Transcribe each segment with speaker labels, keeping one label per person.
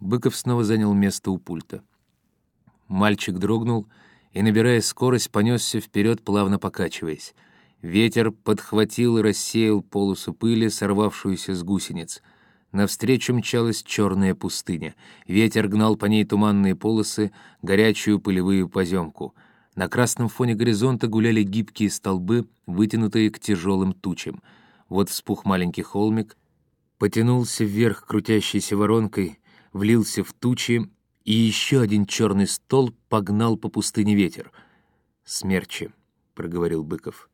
Speaker 1: Быков снова занял место у пульта. Мальчик дрогнул и, набирая скорость, понесся вперед, плавно покачиваясь. Ветер подхватил и рассеял полосу пыли, сорвавшуюся с гусениц. Навстречу мчалась черная пустыня. Ветер гнал по ней туманные полосы, горячую пылевую поземку. На красном фоне горизонта гуляли гибкие столбы, вытянутые к тяжелым тучам. Вот вспух маленький холмик, потянулся вверх крутящейся воронкой, влился в тучи, и еще один черный стол погнал по пустыне ветер. «Смерчи», — проговорил Быков.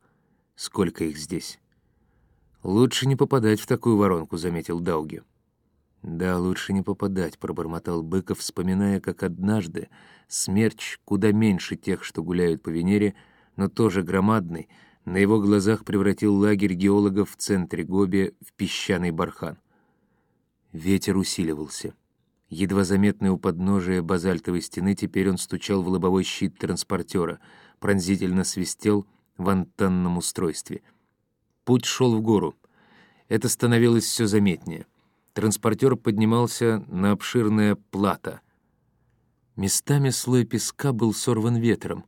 Speaker 1: «Сколько их здесь?» «Лучше не попадать в такую воронку», — заметил Дауги. «Да, лучше не попадать», — пробормотал Быков, вспоминая, как однажды смерч, куда меньше тех, что гуляют по Венере, но тоже громадный, на его глазах превратил лагерь геологов в центре Гоби в песчаный бархан. Ветер усиливался. Едва заметный у подножия базальтовой стены, теперь он стучал в лобовой щит транспортера, пронзительно свистел в антенном устройстве — Путь шел в гору. Это становилось все заметнее. Транспортер поднимался на обширное плато. Местами слой песка был сорван ветром,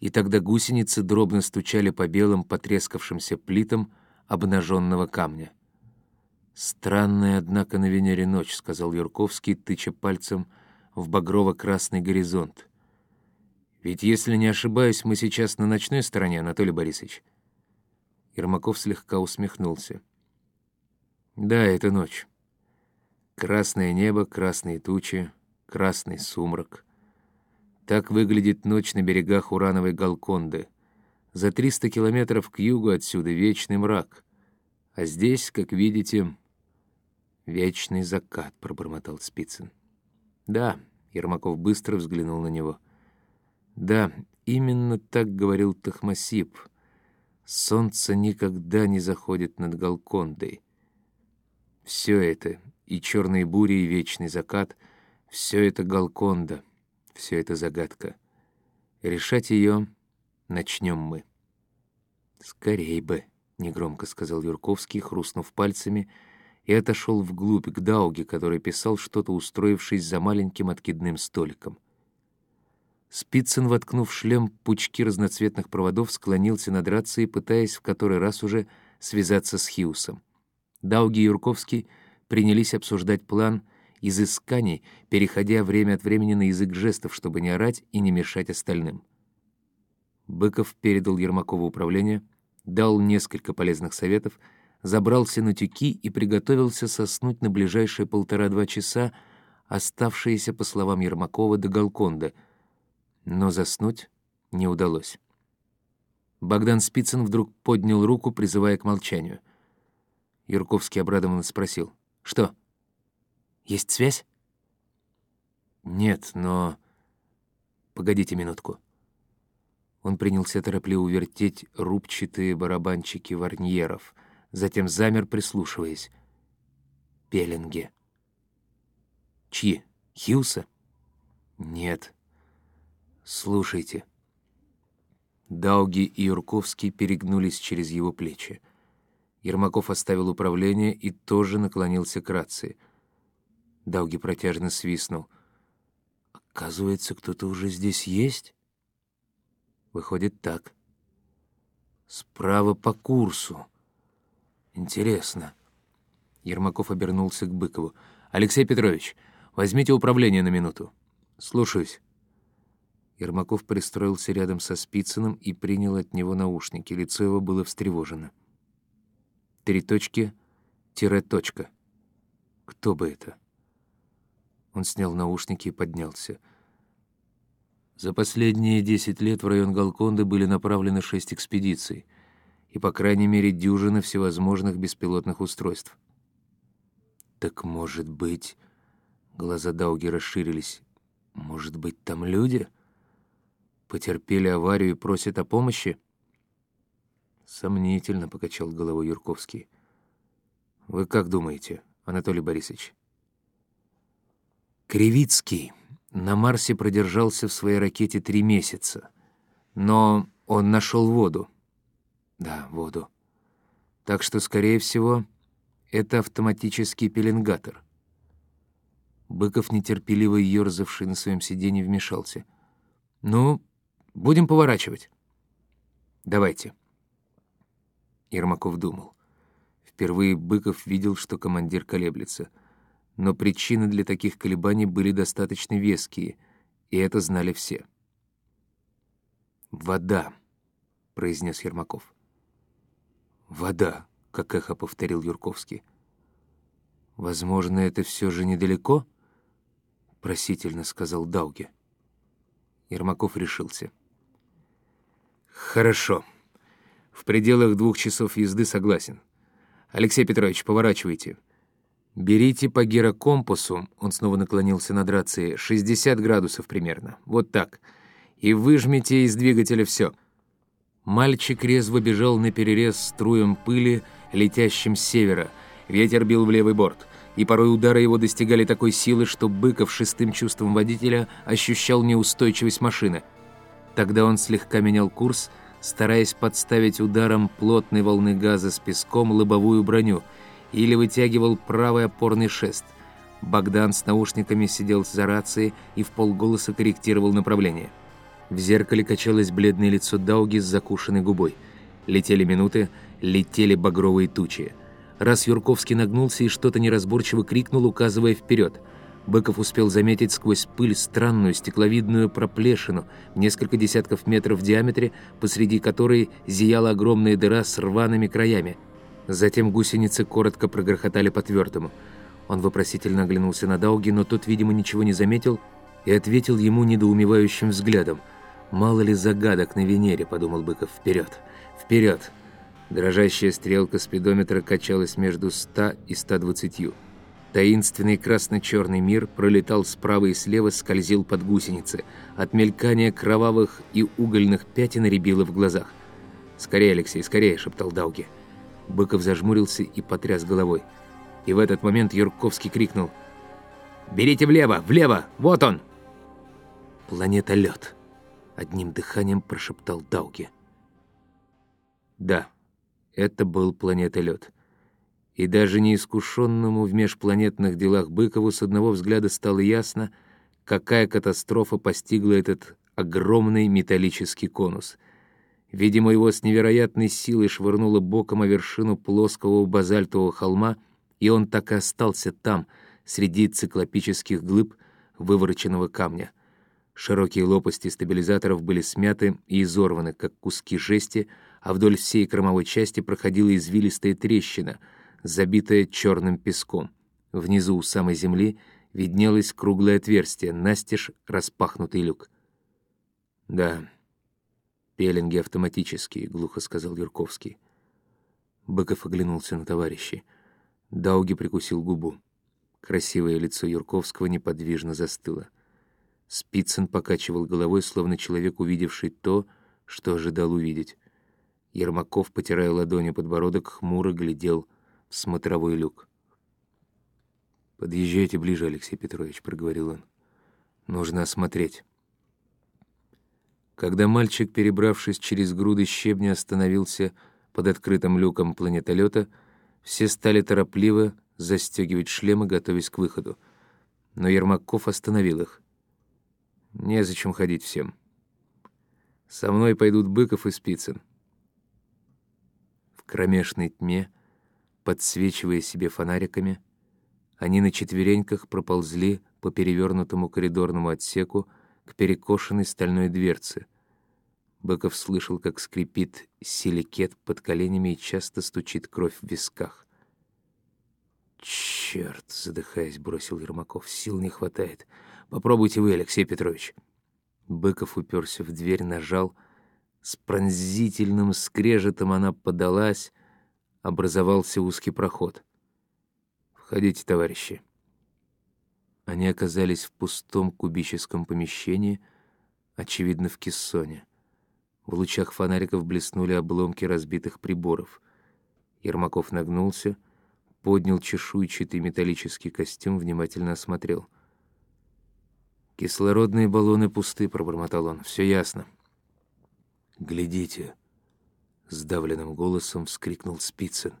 Speaker 1: и тогда гусеницы дробно стучали по белым потрескавшимся плитам обнаженного камня. «Странная, однако, на Венере ночь», — сказал Юрковский, тыча пальцем в багрово-красный горизонт. «Ведь, если не ошибаюсь, мы сейчас на ночной стороне, Анатолий Борисович». Ермаков слегка усмехнулся. «Да, это ночь. Красное небо, красные тучи, красный сумрак. Так выглядит ночь на берегах урановой Галконды. За 300 километров к югу отсюда вечный мрак. А здесь, как видите, вечный закат», — пробормотал Спицын. «Да», — Ермаков быстро взглянул на него. «Да, именно так говорил Тахмасип». Солнце никогда не заходит над Галкондой. Все это, и черные бури, и вечный закат, все это Галконда, все это загадка. Решать ее начнем мы. «Скорей бы», — негромко сказал Юрковский, хрустнув пальцами, и отошел вглубь к Дауге, который писал что-то, устроившись за маленьким откидным столиком. Спицын, воткнув шлем пучки разноцветных проводов, склонился над рацией, пытаясь в который раз уже связаться с Хиусом. Дауги и Юрковский принялись обсуждать план изысканий, переходя время от времени на язык жестов, чтобы не орать и не мешать остальным. Быков передал Ермакову управление, дал несколько полезных советов, забрался на тюки и приготовился соснуть на ближайшие полтора-два часа, оставшиеся, по словам Ермакова, до Галконда — но заснуть не удалось. Богдан Спицын вдруг поднял руку, призывая к молчанию. Юрковский обрадованно спросил. «Что? Есть связь?» «Нет, но...» «Погодите минутку». Он принялся торопливо вертеть рубчатые барабанчики варньеров, затем замер, прислушиваясь. «Пеленги». «Чьи? Хьюса?» «Нет, «Слушайте». Дауги и Юрковский перегнулись через его плечи. Ермаков оставил управление и тоже наклонился к рации. Дауги протяжно свистнул. «Оказывается, кто-то уже здесь есть?» «Выходит, так. Справа по курсу. Интересно». Ермаков обернулся к Быкову. «Алексей Петрович, возьмите управление на минуту». «Слушаюсь». Ермаков пристроился рядом со Спицыным и принял от него наушники. Лицо его было встревожено. Три точки, тире точка. Кто бы это? Он снял наушники и поднялся. За последние десять лет в район Галконды были направлены шесть экспедиций и, по крайней мере, дюжина всевозможных беспилотных устройств. «Так, может быть...» Глаза Дауги расширились. «Может быть, там люди?» Потерпели аварию и просят о помощи? Сомнительно, — покачал головой Юрковский. Вы как думаете, Анатолий Борисович? Кривицкий на Марсе продержался в своей ракете три месяца, но он нашел воду. Да, воду. Так что, скорее всего, это автоматический пеленгатор. Быков, нетерпеливо ерзавший на своем сиденье, вмешался. «Ну, будем поворачивать». «Давайте». Ермаков думал. Впервые Быков видел, что командир колеблется. Но причины для таких колебаний были достаточно веские, и это знали все. «Вода», — произнес Ермаков. «Вода», — как эхо повторил Юрковский. «Возможно, это все же недалеко?» — просительно сказал Дауге. Ермаков решился. «Хорошо. В пределах двух часов езды согласен. Алексей Петрович, поворачивайте. Берите по гирокомпасу, он снова наклонился над рацией, 60 градусов примерно. Вот так. И выжмите из двигателя все. Мальчик резво бежал на перерез струем пыли, летящим с севера. Ветер бил в левый борт, и порой удары его достигали такой силы, что Быков шестым чувством водителя ощущал неустойчивость машины. Тогда он слегка менял курс, стараясь подставить ударом плотной волны газа с песком лобовую броню, или вытягивал правый опорный шест. Богдан с наушниками сидел за рацией и в полголоса корректировал направление. В зеркале качалось бледное лицо Дауги с закушенной губой. Летели минуты, летели багровые тучи. Раз Юрковский нагнулся и что-то неразборчиво крикнул, указывая вперед. Быков успел заметить сквозь пыль странную стекловидную проплешину, несколько десятков метров в диаметре, посреди которой зияла огромная дыра с рваными краями. Затем гусеницы коротко прогрохотали по твердому. Он вопросительно оглянулся на Дауги, но тот, видимо, ничего не заметил и ответил ему недоумевающим взглядом – «Мало ли загадок на Венере», — подумал Быков. «Вперед! Вперед!» Дрожащая стрелка спидометра качалась между 100 и 120. Таинственный красно-черный мир пролетал справа и слева, скользил под гусеницы. От мелькания кровавых и угольных пятен рябило в глазах. «Скорее, Алексей, скорее!» — шептал Дауги. Быков зажмурился и потряс головой. И в этот момент Юрковский крикнул. «Берите влево! Влево! Вот он!» «Планета Лед!» Одним дыханием прошептал Дауги. Да, это был планета Лед. И даже неискушенному в межпланетных делах Быкову с одного взгляда стало ясно, какая катастрофа постигла этот огромный металлический конус. Видимо, его с невероятной силой швырнуло боком о вершину плоского базальтового холма, и он так и остался там, среди циклопических глыб вывороченного камня — Широкие лопасти стабилизаторов были смяты и изорваны, как куски жести, а вдоль всей кромовой части проходила извилистая трещина, забитая черным песком. Внизу у самой земли виднелось круглое отверстие, настежь распахнутый люк. «Да, пеленги автоматические», — глухо сказал Юрковский. Быков оглянулся на товарищей. Дауги прикусил губу. Красивое лицо Юрковского неподвижно застыло. Спицын покачивал головой, словно человек, увидевший то, что ожидал увидеть. Ермаков, потирая ладони подбородок, хмуро глядел в смотровой люк. «Подъезжайте ближе, Алексей Петрович», — проговорил он. «Нужно осмотреть». Когда мальчик, перебравшись через груды щебня, остановился под открытым люком планетолета, все стали торопливо застегивать шлемы, готовясь к выходу. Но Ермаков остановил их. Незачем ходить всем. Со мной пойдут Быков и Спицын. В кромешной тьме, подсвечивая себе фонариками, они на четвереньках проползли по перевернутому коридорному отсеку к перекошенной стальной дверце. Быков слышал, как скрипит силикет под коленями и часто стучит кровь в висках. «Черт!» — задыхаясь, бросил Ермаков. «Сил не хватает. Попробуйте вы, Алексей Петрович». Быков уперся в дверь, нажал. С пронзительным скрежетом она подалась. Образовался узкий проход. «Входите, товарищи». Они оказались в пустом кубическом помещении, очевидно, в кессоне. В лучах фонариков блеснули обломки разбитых приборов. Ермаков нагнулся, поднял чешуйчатый металлический костюм, внимательно осмотрел — «Кислородные баллоны пусты», — пробормотал он. «Все ясно». «Глядите», — сдавленным голосом вскрикнул Спицын.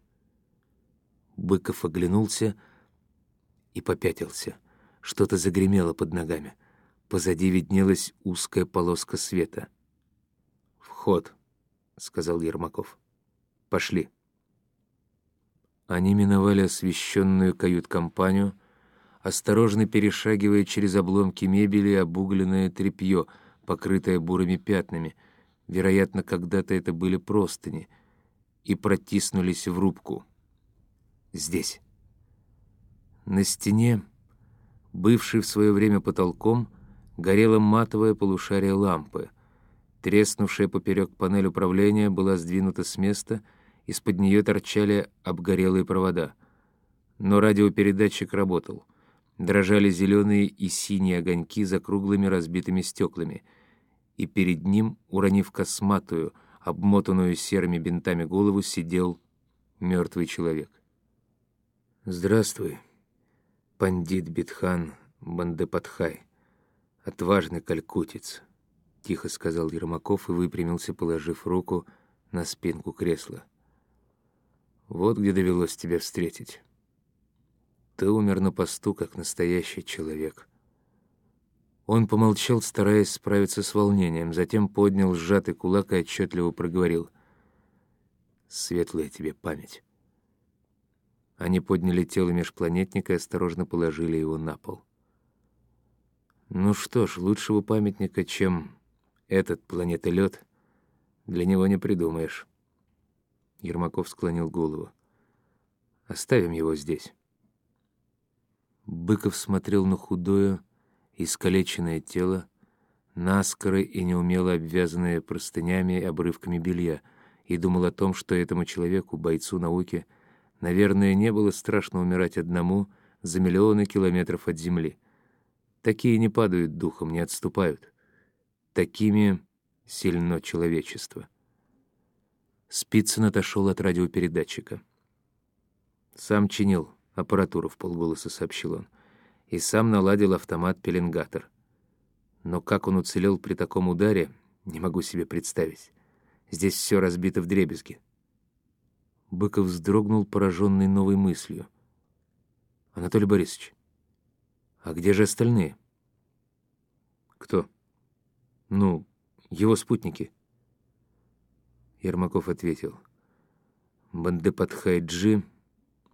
Speaker 1: Быков оглянулся и попятился. Что-то загремело под ногами. Позади виднелась узкая полоска света. «Вход», — сказал Ермаков. «Пошли». Они миновали освещенную кают-компанию, осторожно перешагивая через обломки мебели обугленное тряпье, покрытое бурыми пятнами. Вероятно, когда-то это были простыни. И протиснулись в рубку. Здесь. На стене бывший в свое время потолком, горело матовое полушарие лампы. Треснувшая поперек панель управления была сдвинута с места, из-под нее торчали обгорелые провода. Но радиопередатчик работал. Дрожали зеленые и синие огоньки за круглыми разбитыми стеклами. И перед ним, уронив косматую, обмотанную серыми бинтами голову, сидел мертвый человек. «Здравствуй», пандит Битхан Бандепадхай, отважный калькутец», — тихо сказал Ермаков и выпрямился, положив руку на спинку кресла. «Вот где довелось тебя встретить. Ты умер на посту, как настоящий человек». Он помолчал, стараясь справиться с волнением, затем поднял сжатый кулак и отчетливо проговорил. «Светлая тебе память». Они подняли тело межпланетника и осторожно положили его на пол. Ну что ж, лучшего памятника, чем этот планетолет, для него не придумаешь. Ермаков склонил голову. Оставим его здесь. Быков смотрел на худое, искалеченное тело, наскоро и неумело обвязанное простынями и обрывками белья, и думал о том, что этому человеку, бойцу науки, Наверное, не было страшно умирать одному за миллионы километров от Земли. Такие не падают духом, не отступают. Такими сильно человечество. Спицын отошел от радиопередатчика. «Сам чинил аппаратуру», — в полголоса сообщил он, «и сам наладил автомат-пеленгатор. Но как он уцелел при таком ударе, не могу себе представить. Здесь все разбито в дребезги. Быков вздрогнул, пораженный новой мыслью. «Анатолий Борисович, а где же остальные?» «Кто?» «Ну, его спутники». Ермаков ответил. Бандепадхайджи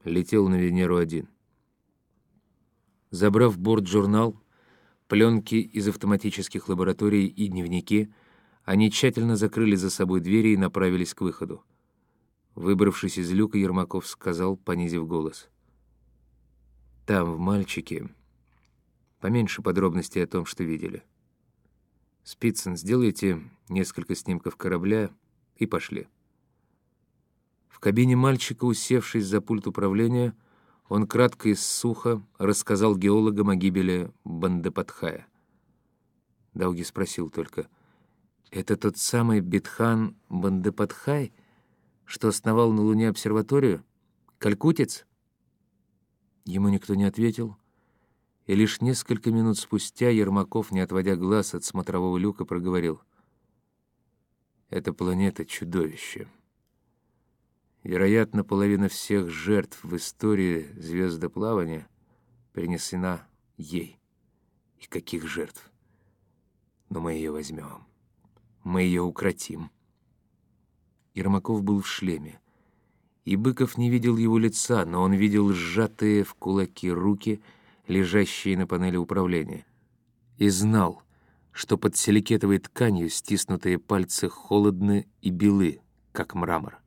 Speaker 1: летел на Венеру один. Забрав борт-журнал, пленки из автоматических лабораторий и дневники, они тщательно закрыли за собой двери и направились к выходу. Выбравшись из люка, Ермаков сказал, понизив голос. «Там, в мальчике, поменьше подробностей о том, что видели. Спицын, сделайте несколько снимков корабля и пошли». В кабине мальчика, усевшись за пульт управления, он кратко и сухо рассказал геологам о гибели Бандепадхая. Дауги спросил только, «Это тот самый Битхан Бандепадхай?» что основал на Луне обсерваторию? Калькутец?» Ему никто не ответил, и лишь несколько минут спустя Ермаков, не отводя глаз от смотрового люка, проговорил. «Эта планета — чудовище. Вероятно, половина всех жертв в истории звездоплавания принесена ей. И каких жертв? Но мы ее возьмем. Мы ее укротим». Ермаков был в шлеме. И Быков не видел его лица, но он видел сжатые в кулаки руки, лежащие на панели управления. И знал, что под силикетовой тканью стиснутые пальцы холодны и белы, как мрамор.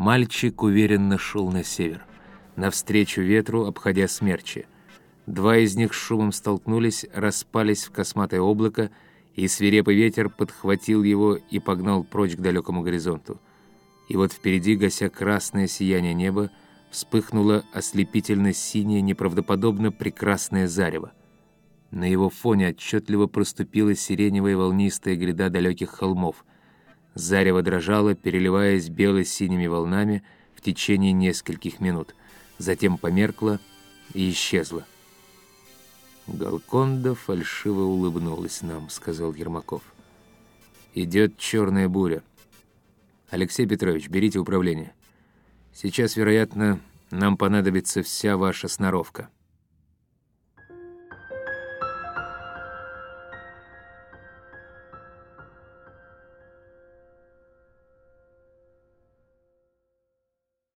Speaker 1: Мальчик уверенно шел на север, навстречу ветру, обходя смерчи. Два из них с шумом столкнулись, распались в косматое облако, и свирепый ветер подхватил его и погнал прочь к далекому горизонту. И вот впереди, гася красное сияние неба, вспыхнуло ослепительно синее, неправдоподобно прекрасное зарево. На его фоне отчетливо проступила сиреневая волнистая гряда далеких холмов. Зарево дрожало, переливаясь бело-синими волнами в течение нескольких минут. Затем померкло и исчезло. «Галконда фальшиво улыбнулась нам», — сказал Ермаков. «Идет черная буря. Алексей Петрович, берите управление. Сейчас, вероятно, нам понадобится вся ваша сноровка».